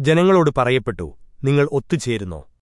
ജനങ്ങളോട് പറയപ്പെട്ടു നിങ്ങൾ ഒത്തുചേരുന്നോ.